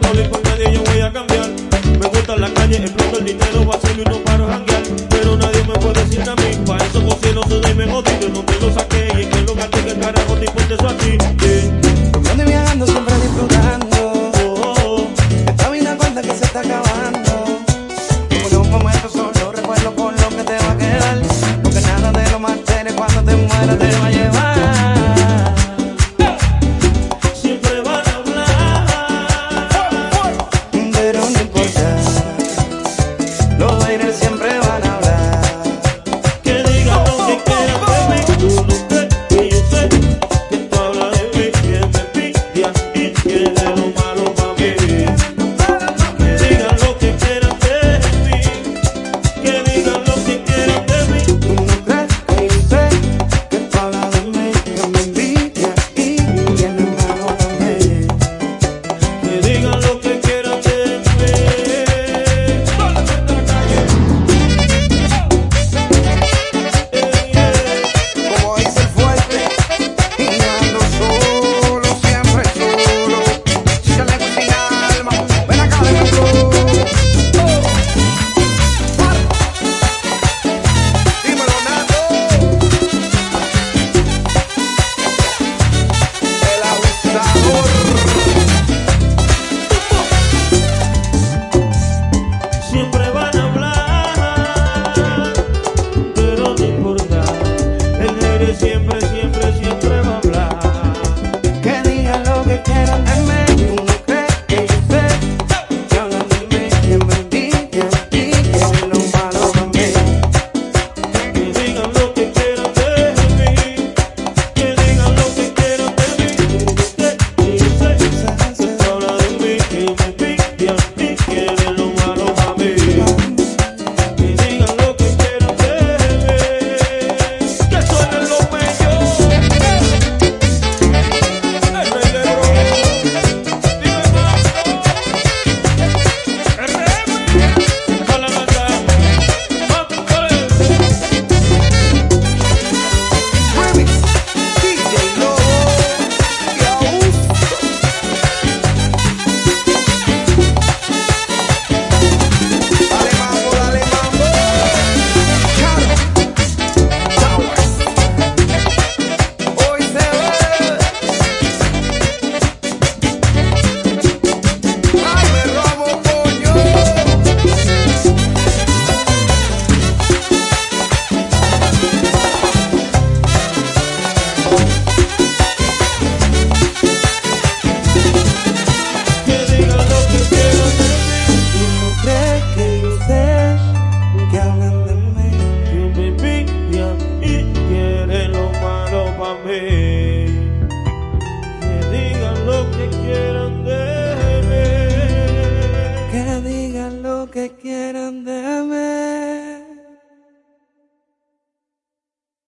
control y con nadie yo voy a cambiar. Me gusta la calle, exploto el dinero.